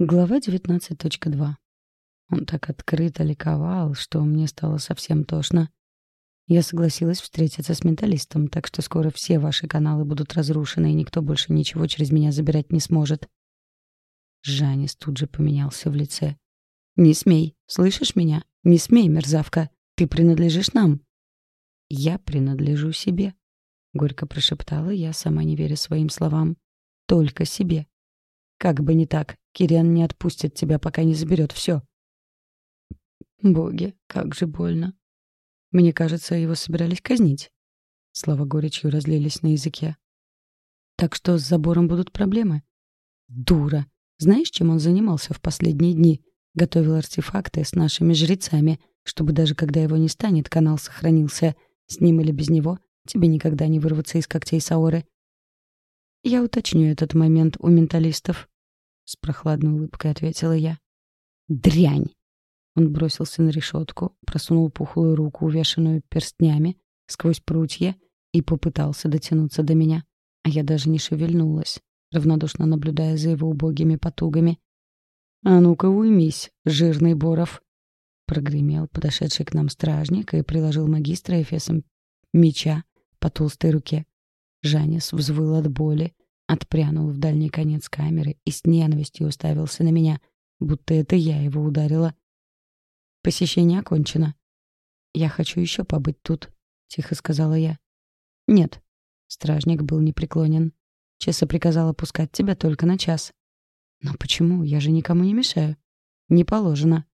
Глава 19.2. Он так открыто ликовал, что мне стало совсем тошно. Я согласилась встретиться с менталистом, так что скоро все ваши каналы будут разрушены, и никто больше ничего через меня забирать не сможет. Жанис тут же поменялся в лице. «Не смей, слышишь меня? Не смей, мерзавка. Ты принадлежишь нам». «Я принадлежу себе», — горько прошептала я, сама не веря своим словам. «Только себе. Как бы не так, Кириан не отпустит тебя, пока не заберет все. Боги, как же больно. Мне кажется, его собирались казнить. Слова горечью разлились на языке. Так что с забором будут проблемы. Дура. Знаешь, чем он занимался в последние дни? Готовил артефакты с нашими жрецами, чтобы даже когда его не станет, канал сохранился. С ним или без него тебе никогда не вырваться из когтей Саоры. Я уточню этот момент у менталистов. С прохладной улыбкой ответила я. Дрянь! Он бросился на решетку, просунул пухлую руку, увешанную перстнями, сквозь прутья и попытался дотянуться до меня. А я даже не шевельнулась, равнодушно наблюдая за его убогими потугами. «А ну-ка уймись, жирный Боров!» Прогремел подошедший к нам стражник и приложил магистра эфесом меча по толстой руке. Жанис взвыл от боли, отпрянул в дальний конец камеры и с ненавистью уставился на меня, будто это я его ударила. «Посещение окончено. Я хочу еще побыть тут», — тихо сказала я. «Нет». Стражник был непреклонен. Чеса приказала пускать тебя только на час. «Но почему? Я же никому не мешаю». «Не положено».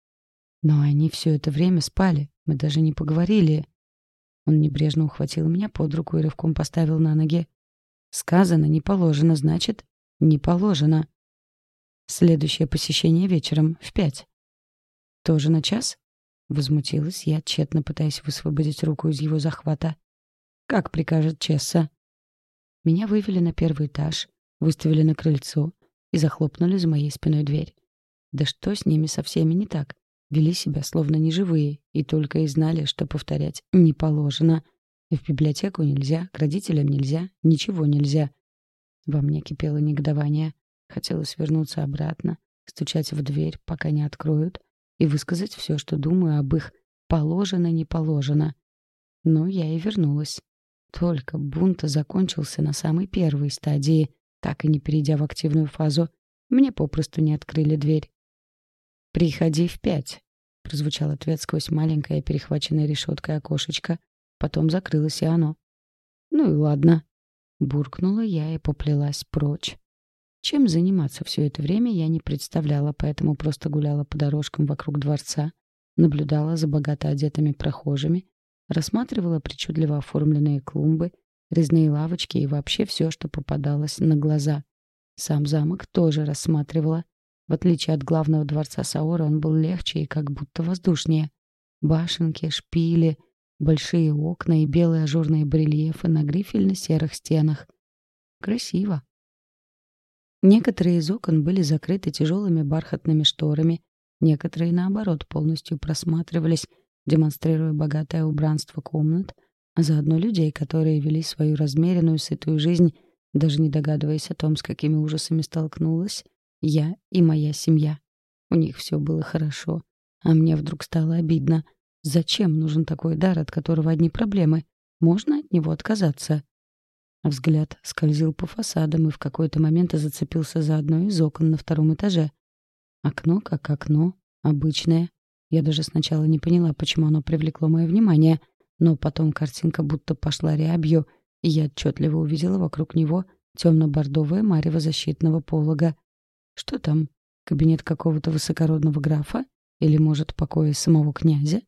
«Но они все это время спали. Мы даже не поговорили». Он небрежно ухватил меня под руку и рывком поставил на ноги. «Сказано, не положено, значит, не положено». Следующее посещение вечером в пять. «Тоже на час?» — возмутилась я, тщетно пытаясь высвободить руку из его захвата. «Как прикажет Чесса?» Меня вывели на первый этаж, выставили на крыльцо и захлопнули за моей спиной дверь. Да что с ними со всеми не так? Вели себя словно неживые и только и знали, что повторять «не положено». В библиотеку нельзя, к родителям нельзя, ничего нельзя. Во мне кипело негодование. Хотелось вернуться обратно, стучать в дверь, пока не откроют, и высказать все, что думаю об их «положено, не положено». Но я и вернулась. Только бунт закончился на самой первой стадии, так и не перейдя в активную фазу, мне попросту не открыли дверь. «Приходи в пять», — прозвучал ответ сквозь маленькое перехваченное решеткой окошечко. Потом закрылось и оно. «Ну и ладно», — буркнула я и поплелась прочь. Чем заниматься все это время, я не представляла, поэтому просто гуляла по дорожкам вокруг дворца, наблюдала за богато одетыми прохожими, рассматривала причудливо оформленные клумбы, резные лавочки и вообще все, что попадалось на глаза. Сам замок тоже рассматривала. В отличие от главного дворца Саора, он был легче и как будто воздушнее. Башенки, шпили, большие окна и белые ажурные барельефы на грифельно-серых стенах. Красиво. Некоторые из окон были закрыты тяжелыми бархатными шторами, некоторые, наоборот, полностью просматривались, демонстрируя богатое убранство комнат, а заодно людей, которые вели свою размеренную, сытую жизнь, даже не догадываясь о том, с какими ужасами столкнулась я и моя семья. У них все было хорошо, а мне вдруг стало обидно. Зачем нужен такой дар, от которого одни проблемы? Можно от него отказаться? Взгляд скользил по фасадам и в какой-то момент зацепился за одно из окон на втором этаже. Окно как окно, обычное. Я даже сначала не поняла, почему оно привлекло мое внимание, но потом картинка будто пошла рябью, и я отчетливо увидела вокруг него темно-бордовое марево защитного полога. Что там? Кабинет какого-то высокородного графа? Или, может, покои самого князя?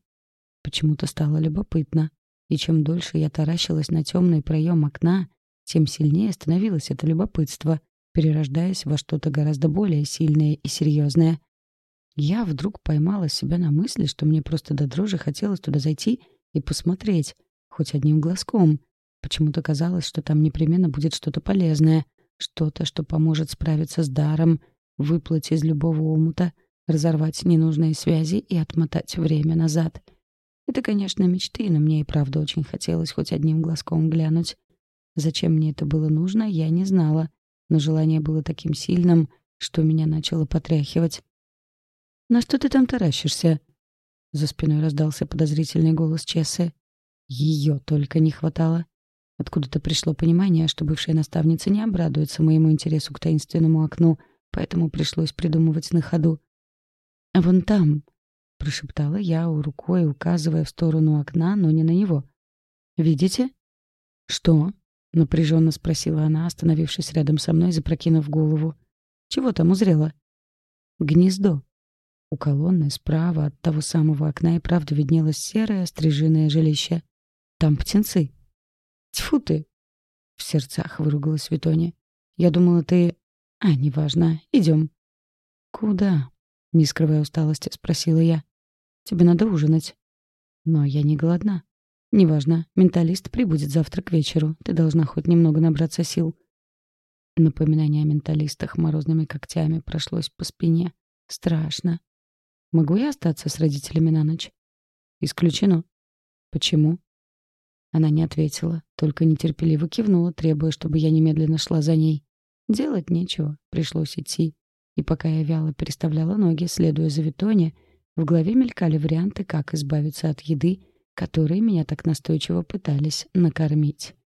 Почему-то стало любопытно. И чем дольше я таращилась на темный проем окна, тем сильнее становилось это любопытство, перерождаясь во что-то гораздо более сильное и серьезное. Я вдруг поймала себя на мысли, что мне просто до дрожи хотелось туда зайти и посмотреть, хоть одним глазком. Почему-то казалось, что там непременно будет что-то полезное, что-то, что поможет справиться с даром, выплыть из любого омута, разорвать ненужные связи и отмотать время назад. Это, конечно, мечты, но мне и правда очень хотелось хоть одним глазком глянуть. Зачем мне это было нужно, я не знала, но желание было таким сильным, что меня начало потряхивать. «На что ты там таращишься?» За спиной раздался подозрительный голос Чессы. Ее только не хватало. Откуда-то пришло понимание, что бывшая наставница не обрадуется моему интересу к таинственному окну, поэтому пришлось придумывать на ходу. «А вон там», — прошептала я, рукой указывая в сторону окна, но не на него. «Видите?» «Что?» — напряженно спросила она, остановившись рядом со мной, запрокинув голову. «Чего там узрела?» «Гнездо», у колонны справа от того самого окна и правда виднелось серое стрижиное жилище. Там птенцы. Тьфу ты! В сердцах выругалась Витоня. Я думала, ты... А, неважно. Идем. Куда? Не скрывая усталости, спросила я. Тебе надо ужинать. Но я не голодна. Неважно. Менталист прибудет завтра к вечеру. Ты должна хоть немного набраться сил. Напоминание о менталистах морозными когтями прошлось по спине. Страшно. Могу я остаться с родителями на ночь? Исключено. Почему? Она не ответила, только нетерпеливо кивнула, требуя, чтобы я немедленно шла за ней. Делать нечего, пришлось идти. И пока я вяло переставляла ноги, следуя за Витоне, в голове мелькали варианты, как избавиться от еды, которые меня так настойчиво пытались накормить.